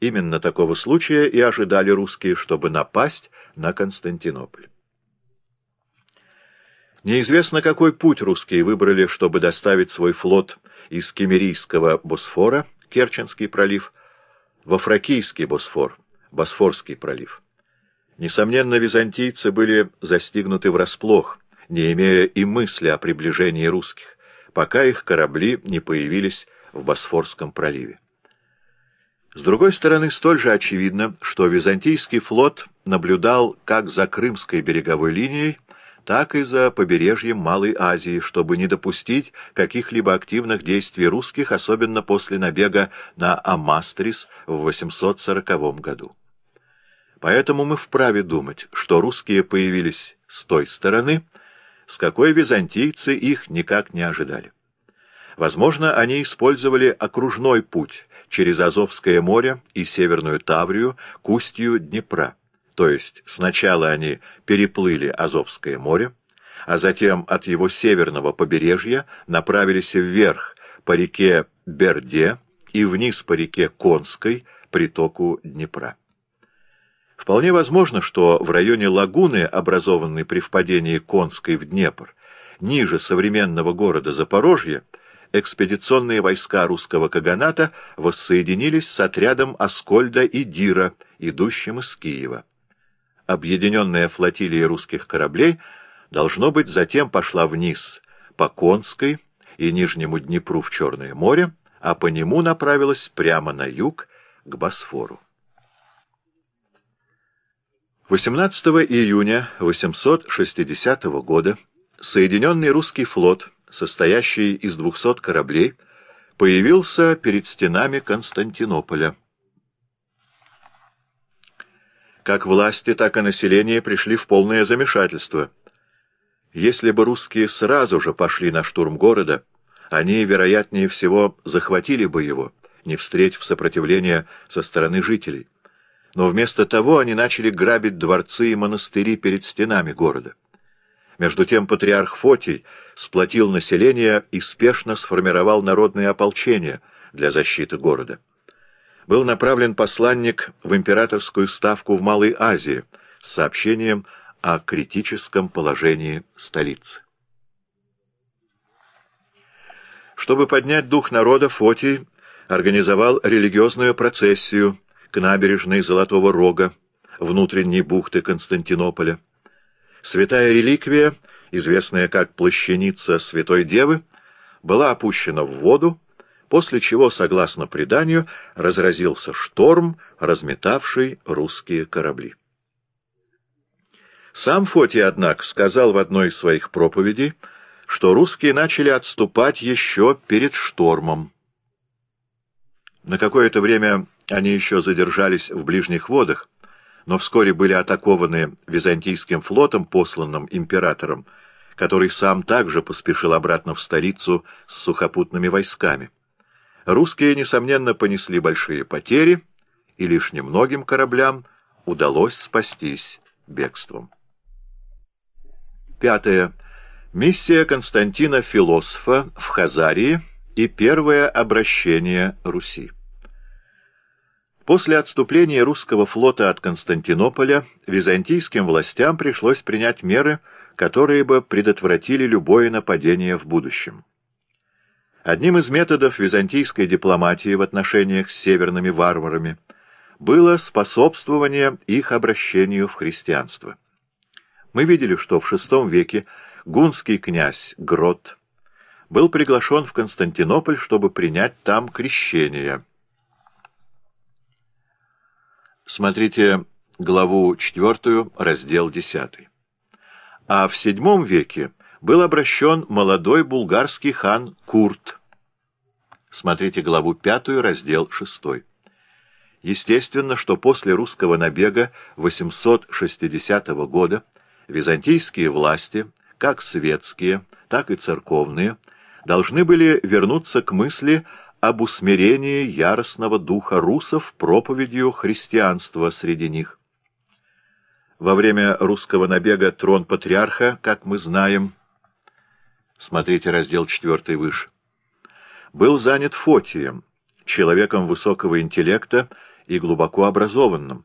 Именно такого случая и ожидали русские, чтобы напасть на Константинополь. Неизвестно, какой путь русские выбрали, чтобы доставить свой флот из Кемерийского Босфора, Керченский пролив, во Фракийский Босфор, Босфорский пролив. Несомненно, византийцы были застигнуты врасплох, не имея и мысли о приближении русских, пока их корабли не появились в Босфорском проливе. С другой стороны, столь же очевидно, что византийский флот наблюдал как за Крымской береговой линией, так и за побережьем Малой Азии, чтобы не допустить каких-либо активных действий русских, особенно после набега на Амастрис в 840 году. Поэтому мы вправе думать, что русские появились с той стороны, с какой византийцы их никак не ожидали. Возможно, они использовали окружной путь через Азовское море и Северную Таврию к устью Днепра. То есть сначала они переплыли Азовское море, а затем от его северного побережья направились вверх по реке Берде и вниз по реке Конской, притоку Днепра. Вполне возможно, что в районе лагуны, образованной при впадении Конской в Днепр, ниже современного города Запорожья, экспедиционные войска русского каганата воссоединились с отрядом Аскольда и Дира, идущим из Киева объединенная флотилия русских кораблей, должно быть, затем пошла вниз по Конской и Нижнему Днепру в Черное море, а по нему направилась прямо на юг к Босфору. 18 июня 860 года Соединенный русский флот, состоящий из 200 кораблей, появился перед стенами Константинополя. Как власти, так и население пришли в полное замешательство. Если бы русские сразу же пошли на штурм города, они, вероятнее всего, захватили бы его, не встретив сопротивления со стороны жителей. Но вместо того они начали грабить дворцы и монастыри перед стенами города. Между тем патриарх Фотий сплотил население и спешно сформировал народное ополчение для защиты города был направлен посланник в императорскую ставку в Малой Азии с сообщением о критическом положении столицы. Чтобы поднять дух народа, Фотий организовал религиозную процессию к набережной Золотого Рога, внутренней бухты Константинополя. Святая реликвия, известная как плащаница Святой Девы, была опущена в воду, после чего, согласно преданию, разразился шторм, разметавший русские корабли. Сам Фотий, однако, сказал в одной из своих проповедей, что русские начали отступать еще перед штормом. На какое-то время они еще задержались в ближних водах, но вскоре были атакованы византийским флотом, посланным императором, который сам также поспешил обратно в столицу с сухопутными войсками. Русские, несомненно, понесли большие потери, и лишь немногим кораблям удалось спастись бегством. Пятое. Миссия Константина Философа в Хазарии и первое обращение Руси. После отступления русского флота от Константинополя византийским властям пришлось принять меры, которые бы предотвратили любое нападение в будущем. Одним из методов византийской дипломатии в отношениях с северными варварами было способствование их обращению в христианство. Мы видели, что в VI веке гунский князь Грот был приглашен в Константинополь, чтобы принять там крещение. Смотрите главу 4, раздел 10. А в VII веке был обращен молодой булгарский хан Курт, Смотрите главу 5, раздел 6. Естественно, что после русского набега 860 года византийские власти, как светские, так и церковные, должны были вернуться к мысли об усмирении яростного духа русов проповедью христианства среди них. Во время русского набега трон патриарха, как мы знаем, смотрите раздел 4 выше, был занят Фотием, человеком высокого интеллекта и глубоко образованным,